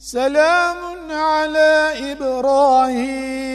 سلام على إبراهيم.